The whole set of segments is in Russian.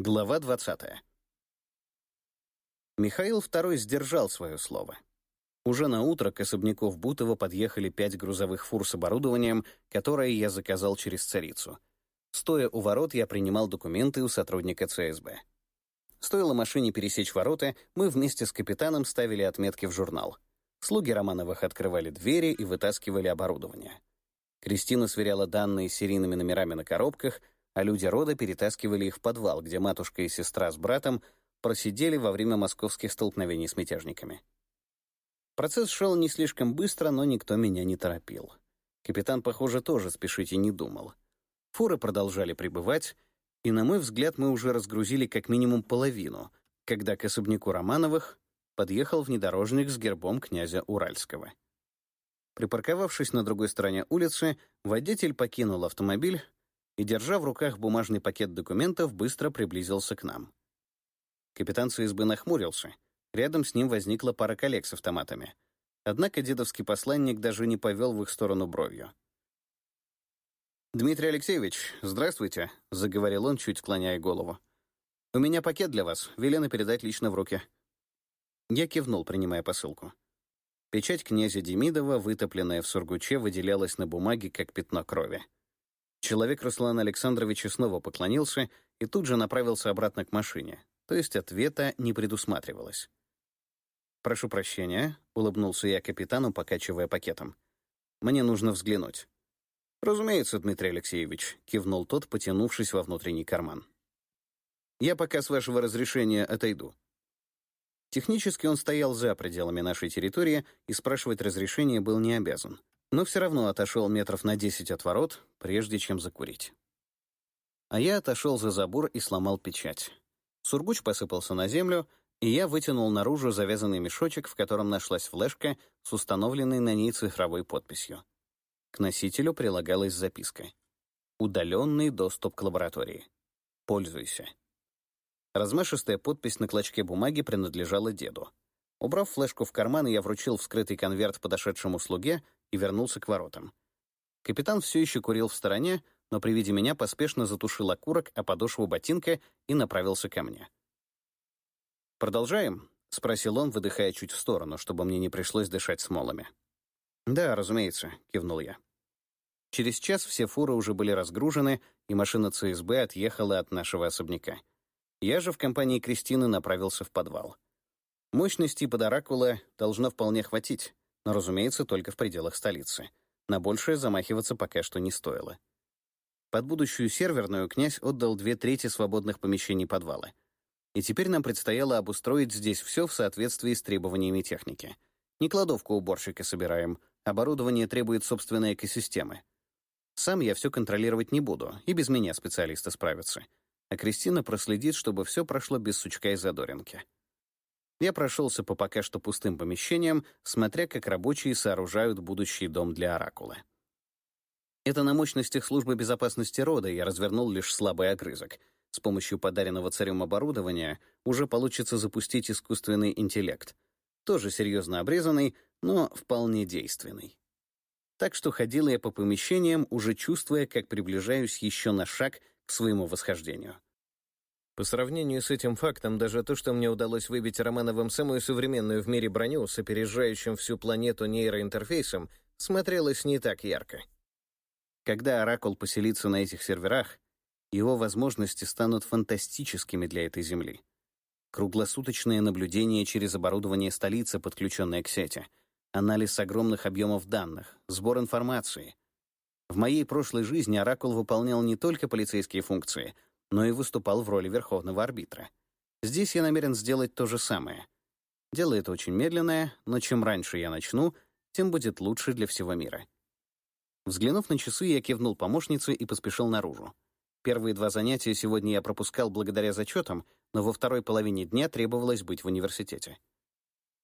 Глава 20. Михаил II сдержал свое слово. Уже на утро к особняку в Бутово подъехали пять грузовых фур с оборудованием, которое я заказал через царицу. Стоя у ворот, я принимал документы у сотрудника ЦСБ. Стоило машине пересечь ворота, мы вместе с капитаном ставили отметки в журнал. Слуги Романовых открывали двери и вытаскивали оборудование. Кристина сверяла данные с серийными номерами на коробках — а люди рода перетаскивали их в подвал, где матушка и сестра с братом просидели во время московских столкновений с мятежниками. Процесс шел не слишком быстро, но никто меня не торопил. Капитан, похоже, тоже спешить и не думал. Фуры продолжали прибывать, и, на мой взгляд, мы уже разгрузили как минимум половину, когда к особняку Романовых подъехал внедорожник с гербом князя Уральского. Припарковавшись на другой стороне улицы, водитель покинул автомобиль, и, держа в руках бумажный пакет документов, быстро приблизился к нам. Капитан ЦСБ нахмурился. Рядом с ним возникла пара коллег с автоматами. Однако дедовский посланник даже не повел в их сторону бровью. «Дмитрий Алексеевич, здравствуйте», — заговорил он, чуть склоняя голову. «У меня пакет для вас, велено передать лично в руки». Я кивнул, принимая посылку. Печать князя Демидова, вытопленная в сургуче, выделялась на бумаге, как пятно крови. Человек Руслана Александровича снова поклонился и тут же направился обратно к машине, то есть ответа не предусматривалось. «Прошу прощения», — улыбнулся я капитану, покачивая пакетом. «Мне нужно взглянуть». «Разумеется, Дмитрий Алексеевич», — кивнул тот, потянувшись во внутренний карман. «Я пока с вашего разрешения отойду». Технически он стоял за пределами нашей территории и спрашивать разрешения был не обязан но все равно отошел метров на десять от ворот, прежде чем закурить. А я отошел за забор и сломал печать. Сургуч посыпался на землю, и я вытянул наружу завязанный мешочек, в котором нашлась флешка с установленной на ней цифровой подписью. К носителю прилагалась записка. «Удаленный доступ к лаборатории. Пользуйся». Размашистая подпись на клочке бумаги принадлежала деду. Убрав флешку в карман, я вручил вскрытый конверт подошедшему слуге и вернулся к воротам. Капитан все еще курил в стороне, но при виде меня поспешно затушил окурок о подошву ботинка и направился ко мне. «Продолжаем?» — спросил он, выдыхая чуть в сторону, чтобы мне не пришлось дышать смолами. «Да, разумеется», — кивнул я. Через час все фуры уже были разгружены, и машина ЦСБ отъехала от нашего особняка. Я же в компании Кристины направился в подвал. Мощности под Оракула должно вполне хватить но, разумеется, только в пределах столицы. На большее замахиваться пока что не стоило. Под будущую серверную князь отдал две трети свободных помещений подвала. И теперь нам предстояло обустроить здесь все в соответствии с требованиями техники. Не кладовку уборщика собираем, оборудование требует собственной экосистемы. Сам я все контролировать не буду, и без меня специалисты справятся. А Кристина проследит, чтобы все прошло без сучка и задоринки. Я прошелся по пока что пустым помещениям, смотря как рабочие сооружают будущий дом для Оракула. Это на мощностях службы безопасности рода я развернул лишь слабый огрызок. С помощью подаренного царем оборудования уже получится запустить искусственный интеллект. Тоже серьезно обрезанный, но вполне действенный. Так что ходил я по помещениям, уже чувствуя, как приближаюсь еще на шаг к своему восхождению. По сравнению с этим фактом, даже то, что мне удалось выбить Романовым самую современную в мире броню с опережающим всю планету нейроинтерфейсом, смотрелось не так ярко. Когда Оракул поселится на этих серверах, его возможности станут фантастическими для этой Земли. Круглосуточное наблюдение через оборудование столицы, подключенное к сети, анализ огромных объемов данных, сбор информации. В моей прошлой жизни Оракул выполнял не только полицейские функции — но и выступал в роли верховного арбитра. Здесь я намерен сделать то же самое. Дело это очень медленное, но чем раньше я начну, тем будет лучше для всего мира. Взглянув на часы, я кивнул помощнице и поспешил наружу. Первые два занятия сегодня я пропускал благодаря зачетам, но во второй половине дня требовалось быть в университете.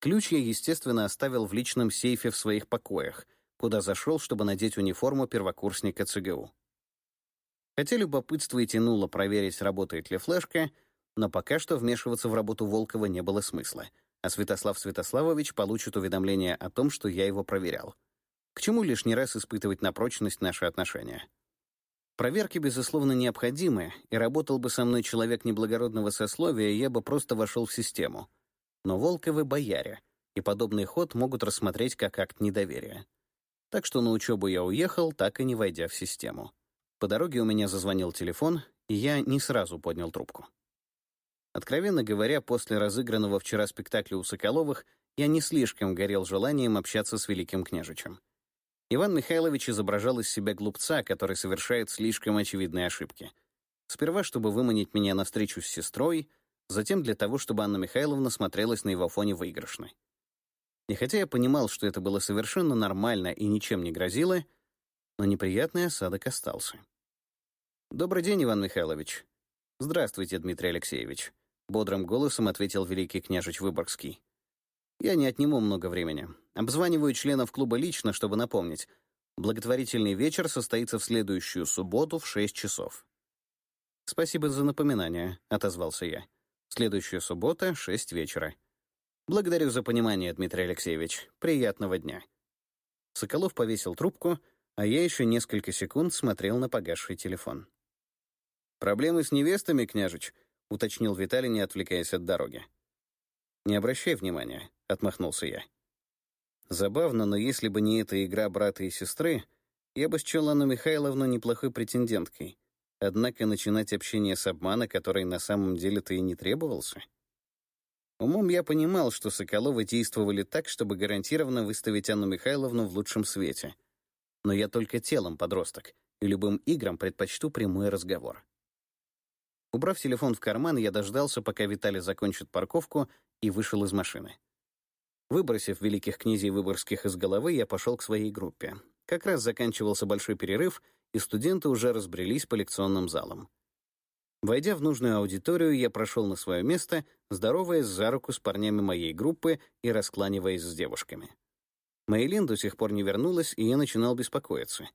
Ключ я, естественно, оставил в личном сейфе в своих покоях, куда зашел, чтобы надеть униформу первокурсника ЦГУ. Хотя любопытство и тянуло проверить, работает ли флешка, но пока что вмешиваться в работу Волкова не было смысла, а Святослав Святославович получит уведомление о том, что я его проверял. К чему лишний раз испытывать на прочность наши отношения? Проверки, безусловно, необходимы, и работал бы со мной человек неблагородного сословия, я бы просто вошел в систему. Но Волковы — бояре, и подобный ход могут рассмотреть как акт недоверия. Так что на учебу я уехал, так и не войдя в систему. По дороге у меня зазвонил телефон, и я не сразу поднял трубку. Откровенно говоря, после разыгранного вчера спектакля у Соколовых я не слишком горел желанием общаться с великим княжичем. Иван Михайлович изображал из себя глупца, который совершает слишком очевидные ошибки. Сперва, чтобы выманить меня на встречу с сестрой, затем для того, чтобы Анна Михайловна смотрелась на его фоне выигрышной. И хотя я понимал, что это было совершенно нормально и ничем не грозило, но неприятный осадок остался. «Добрый день, Иван Михайлович». «Здравствуйте, Дмитрий Алексеевич», — бодрым голосом ответил великий княжич Выборгский. «Я не отниму много времени. Обзваниваю членов клуба лично, чтобы напомнить. Благотворительный вечер состоится в следующую субботу в 6 часов». «Спасибо за напоминание», — отозвался я. «Следующая суббота, 6 вечера». «Благодарю за понимание, Дмитрий Алексеевич. Приятного дня». Соколов повесил трубку, а я еще несколько секунд смотрел на погасший телефон. «Проблемы с невестами, княжич?» — уточнил Виталий, не отвлекаясь от дороги. «Не обращай внимания», — отмахнулся я. Забавно, но если бы не эта игра брата и сестры, я бы счел Анну Михайловну неплохой претенденткой. Однако начинать общение с обмана, который на самом деле-то и не требовался. Умом я понимал, что Соколовы действовали так, чтобы гарантированно выставить Анну Михайловну в лучшем свете. Но я только телом подросток, и любым играм предпочту прямой разговор. Убрав телефон в карман, я дождался, пока Виталий закончит парковку, и вышел из машины. Выбросив великих князей Выборгских из головы, я пошел к своей группе. Как раз заканчивался большой перерыв, и студенты уже разбрелись по лекционным залам. Войдя в нужную аудиторию, я прошел на свое место, здороваясь за руку с парнями моей группы и раскланиваясь с девушками. Мейлин до сих пор не вернулась, и я начинал беспокоиться.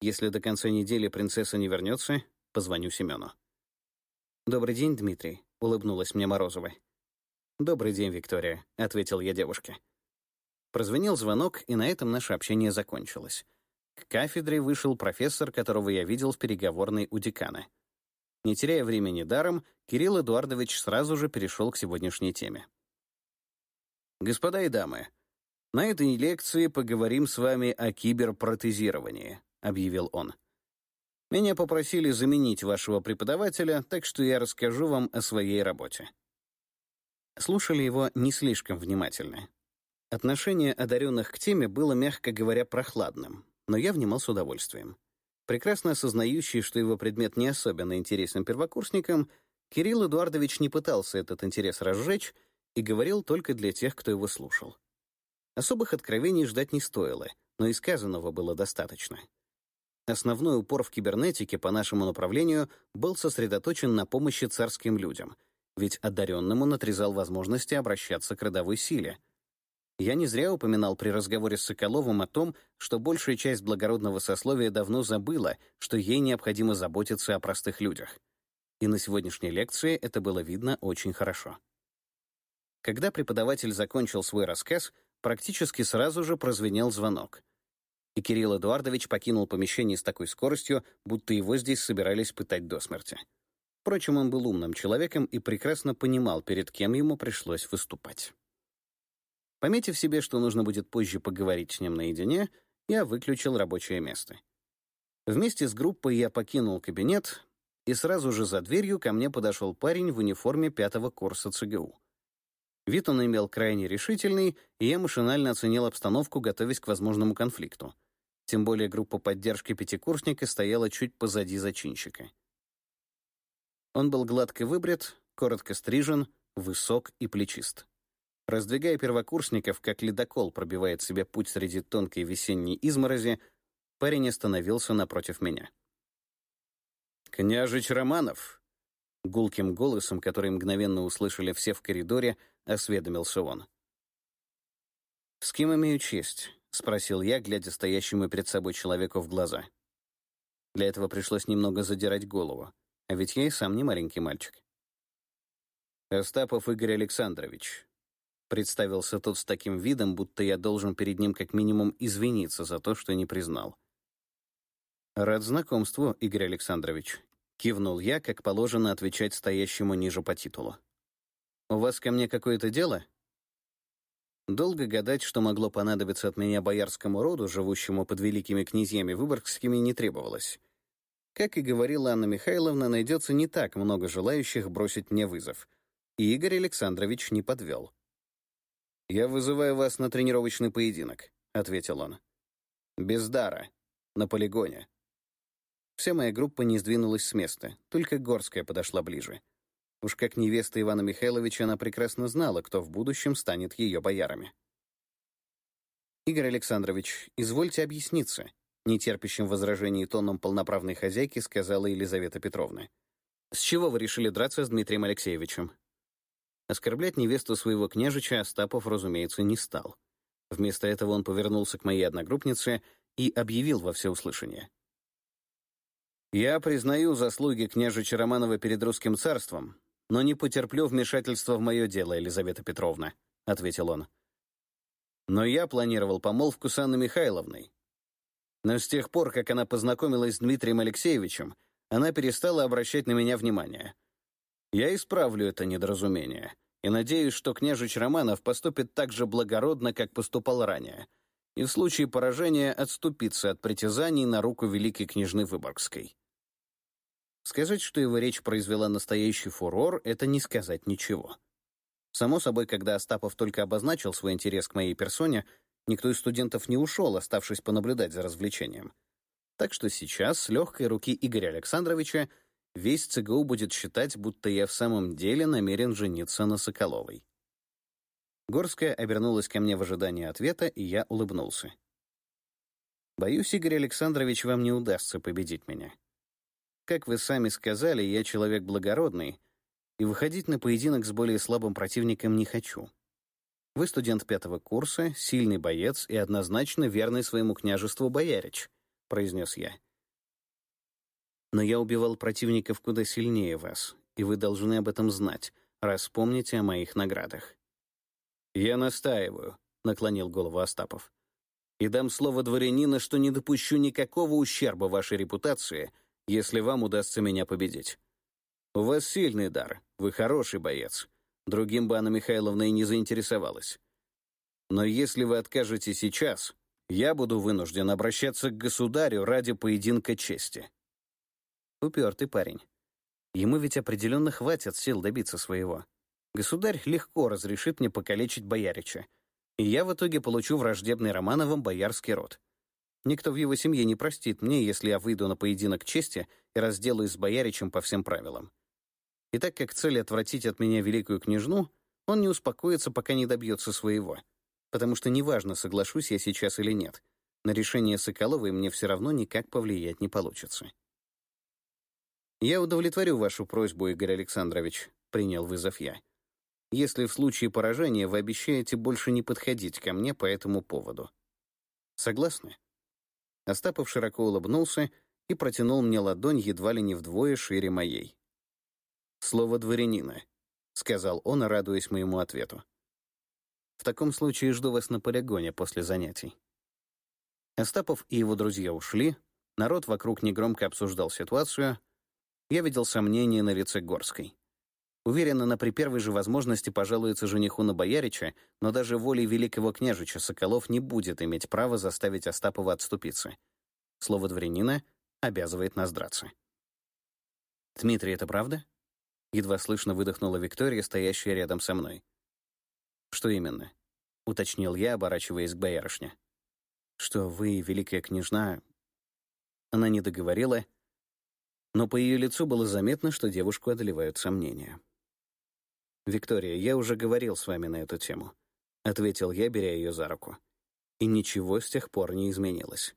Если до конца недели принцесса не вернется, позвоню Семену. «Добрый день, Дмитрий», — улыбнулась мне Морозова. «Добрый день, Виктория», — ответил я девушке. Прозвенел звонок, и на этом наше общение закончилось. К кафедре вышел профессор, которого я видел в переговорной у декана. Не теряя времени даром, Кирилл Эдуардович сразу же перешел к сегодняшней теме. «Господа и дамы, на этой лекции поговорим с вами о киберпротезировании», — объявил он. Меня попросили заменить вашего преподавателя, так что я расскажу вам о своей работе». Слушали его не слишком внимательно. Отношение одаренных к теме было, мягко говоря, прохладным, но я внимал с удовольствием. Прекрасно осознающий, что его предмет не особенно интересен первокурсникам, Кирилл Эдуардович не пытался этот интерес разжечь и говорил только для тех, кто его слушал. Особых откровений ждать не стоило, но и сказанного было достаточно. Основной упор в кибернетике по нашему направлению был сосредоточен на помощи царским людям, ведь одаренному натрезал возможности обращаться к родовой силе. Я не зря упоминал при разговоре с Соколовым о том, что большая часть благородного сословия давно забыла, что ей необходимо заботиться о простых людях. И на сегодняшней лекции это было видно очень хорошо. Когда преподаватель закончил свой рассказ, практически сразу же прозвенел звонок — и Кирилл Эдуардович покинул помещение с такой скоростью, будто его здесь собирались пытать до смерти. Впрочем, он был умным человеком и прекрасно понимал, перед кем ему пришлось выступать. Пометив себе, что нужно будет позже поговорить с ним наедине, я выключил рабочее место. Вместе с группой я покинул кабинет, и сразу же за дверью ко мне подошел парень в униформе пятого курса ЦГУ. Вид он имел крайне решительный, и я машинально оценил обстановку, готовясь к возможному конфликту. Тем более группа поддержки пятикурсника стояла чуть позади зачинщика. Он был гладко выбрит, коротко стрижен, высок и плечист. Раздвигая первокурсников, как ледокол пробивает себе путь среди тонкой весенней изморози, парень остановился напротив меня. «Княжич Романов!» Гулким голосом, который мгновенно услышали все в коридоре, осведомился он. «С кем имею честь?» — спросил я, глядя стоящему перед собой человеку в глаза. Для этого пришлось немного задирать голову, а ведь я и сам не маленький мальчик. «Остапов Игорь Александрович», — представился тот с таким видом, будто я должен перед ним как минимум извиниться за то, что не признал. «Рад знакомству, Игорь Александрович», — кивнул я, как положено отвечать стоящему ниже по титулу. «У вас ко мне какое-то дело?» Долго гадать, что могло понадобиться от меня боярскому роду, живущему под великими князьями выборгскими, не требовалось. Как и говорила Анна Михайловна, найдется не так много желающих бросить мне вызов. И Игорь Александрович не подвел. «Я вызываю вас на тренировочный поединок», — ответил он. «Без дара. На полигоне». Вся моя группа не сдвинулась с места, только Горская подошла ближе. Уж как невеста Ивана Михайловича она прекрасно знала, кто в будущем станет ее боярами. «Игорь Александрович, извольте объясниться», — нетерпящим возражений тоном полноправной хозяйки сказала Елизавета Петровна. «С чего вы решили драться с Дмитрием Алексеевичем?» Оскорблять невесту своего княжича Остапов, разумеется, не стал. Вместо этого он повернулся к моей одногруппнице и объявил во всеуслышание. «Я признаю заслуги княжича Романова перед русским царством, но не потерплю вмешательства в мое дело, Елизавета Петровна», — ответил он. «Но я планировал помолвку с Анной Михайловной. Но с тех пор, как она познакомилась с Дмитрием Алексеевичем, она перестала обращать на меня внимание. Я исправлю это недоразумение, и надеюсь, что княжич Романов поступит так же благородно, как поступал ранее, и в случае поражения отступится от притязаний на руку великой княжны Выборгской. Сказать, что его речь произвела настоящий фурор, это не сказать ничего. Само собой, когда Остапов только обозначил свой интерес к моей персоне, никто из студентов не ушел, оставшись понаблюдать за развлечением. Так что сейчас, с легкой руки Игоря Александровича, весь ЦГУ будет считать, будто я в самом деле намерен жениться на Соколовой. Горская обернулась ко мне в ожидании ответа, и я улыбнулся. «Боюсь, Игорь Александрович, вам не удастся победить меня. Как вы сами сказали, я человек благородный, и выходить на поединок с более слабым противником не хочу. Вы студент пятого курса, сильный боец и однозначно верный своему княжеству боярич», — произнес я. «Но я убивал противников куда сильнее вас, и вы должны об этом знать, раз помните о моих наградах». «Я настаиваю», — наклонил голову Остапов. «И дам слово дворянина, что не допущу никакого ущерба вашей репутации, если вам удастся меня победить. У вас сильный дар, вы хороший боец. Другим бы Анна Михайловна и не заинтересовалась. Но если вы откажете сейчас, я буду вынужден обращаться к государю ради поединка чести». Упертый парень. Ему ведь определенно хватит сил добиться своего. Государь легко разрешит мне покалечить боярича, и я в итоге получу враждебный Романовым боярский род. Никто в его семье не простит мне, если я выйду на поединок чести и разделаюсь с бояричем по всем правилам. И так как цель отвратить от меня великую княжну, он не успокоится, пока не добьется своего. Потому что неважно, соглашусь я сейчас или нет, на решение Соколовой мне все равно никак повлиять не получится. «Я удовлетворю вашу просьбу, Игорь Александрович», — принял вызов я если в случае поражения вы обещаете больше не подходить ко мне по этому поводу. Согласны?» Остапов широко улыбнулся и протянул мне ладонь едва ли не вдвое шире моей. «Слово дворянина», — сказал он, радуясь моему ответу. «В таком случае жду вас на полигоне после занятий». Остапов и его друзья ушли, народ вокруг негромко обсуждал ситуацию. Я видел сомнения на лице Горской. Уверен, она при первой же возможности пожалуется жениху на боярича, но даже волей великого княжича Соколов не будет иметь права заставить Остапова отступиться. Слово дворянина обязывает нас драться. «Дмитрий, это правда?» Едва слышно выдохнула Виктория, стоящая рядом со мной. «Что именно?» — уточнил я, оборачиваясь к боярышне. «Что вы, великая княжна...» Она не договорила, но по ее лицу было заметно, что девушку одолевают сомнения. «Виктория, я уже говорил с вами на эту тему», — ответил я, беря ее за руку. И ничего с тех пор не изменилось.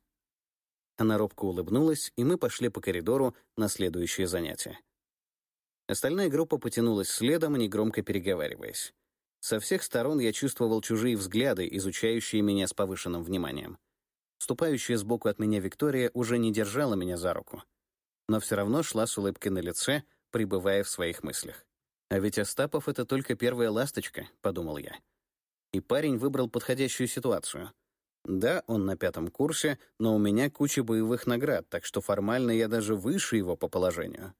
Она робко улыбнулась, и мы пошли по коридору на следующее занятие. Остальная группа потянулась следом, негромко переговариваясь. Со всех сторон я чувствовал чужие взгляды, изучающие меня с повышенным вниманием. Ступающая сбоку от меня Виктория уже не держала меня за руку, но все равно шла с улыбкой на лице, пребывая в своих мыслях. А ведь Остапов — это только первая ласточка, — подумал я. И парень выбрал подходящую ситуацию. Да, он на пятом курсе, но у меня куча боевых наград, так что формально я даже выше его по положению.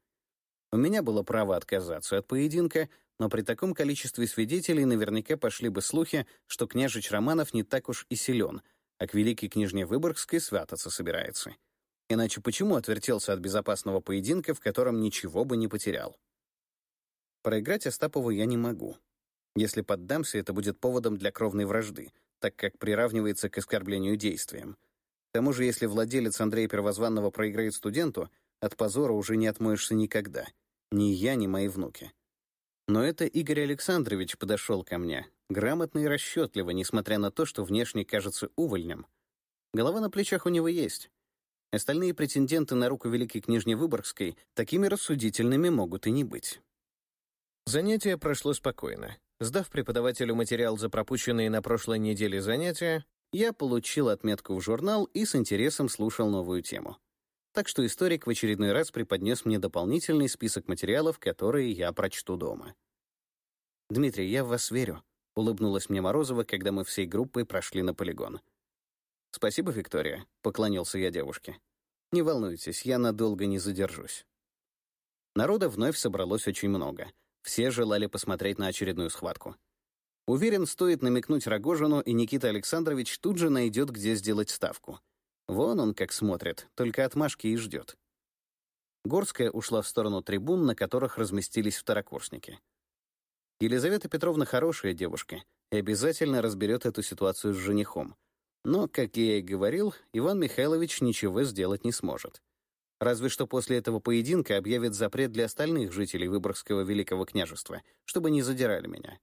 У меня было право отказаться от поединка, но при таком количестве свидетелей наверняка пошли бы слухи, что княжич Романов не так уж и силен, а к великой княжне Выборгской свататься собирается. Иначе почему отвертелся от безопасного поединка, в котором ничего бы не потерял? Проиграть Остапову я не могу. Если поддамся, это будет поводом для кровной вражды, так как приравнивается к оскорблению действием. К тому же, если владелец Андрея Первозванного проиграет студенту, от позора уже не отмоешься никогда. Ни я, ни мои внуки. Но это Игорь Александрович подошел ко мне, грамотно и расчетливо, несмотря на то, что внешне кажется увольнем. Голова на плечах у него есть. Остальные претенденты на руку великой княжни Выборгской такими рассудительными могут и не быть. Занятие прошло спокойно. Сдав преподавателю материал за пропущенные на прошлой неделе занятия, я получил отметку в журнал и с интересом слушал новую тему. Так что историк в очередной раз преподнес мне дополнительный список материалов, которые я прочту дома. «Дмитрий, я в вас верю», — улыбнулась мне Морозова, когда мы всей группой прошли на полигон. «Спасибо, Виктория», — поклонился я девушке. «Не волнуйтесь, я надолго не задержусь». Народа вновь собралось очень много — все желали посмотреть на очередную схватку. Уверен, стоит намекнуть Рогожину, и Никита Александрович тут же найдет, где сделать ставку. Вон он как смотрит, только отмашки и ждет. Горская ушла в сторону трибун, на которых разместились второкурсники. Елизавета Петровна хорошая девушка и обязательно разберет эту ситуацию с женихом. Но, как я и говорил, Иван Михайлович ничего сделать не сможет. Разве что после этого поединка объявят запрет для остальных жителей Выборгского Великого княжества, чтобы не задирали меня.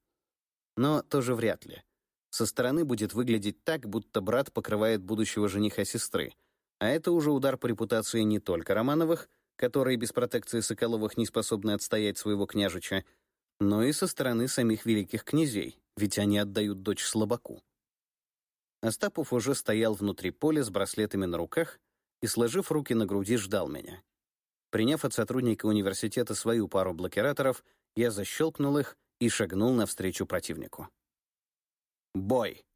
Но тоже вряд ли. Со стороны будет выглядеть так, будто брат покрывает будущего жениха сестры. А это уже удар по репутации не только Романовых, которые без протекции Соколовых не способны отстоять своего княжича, но и со стороны самих великих князей, ведь они отдают дочь слабаку. Остапов уже стоял внутри поля с браслетами на руках и, сложив руки на груди, ждал меня. Приняв от сотрудника университета свою пару блокираторов, я защелкнул их и шагнул навстречу противнику. Бой!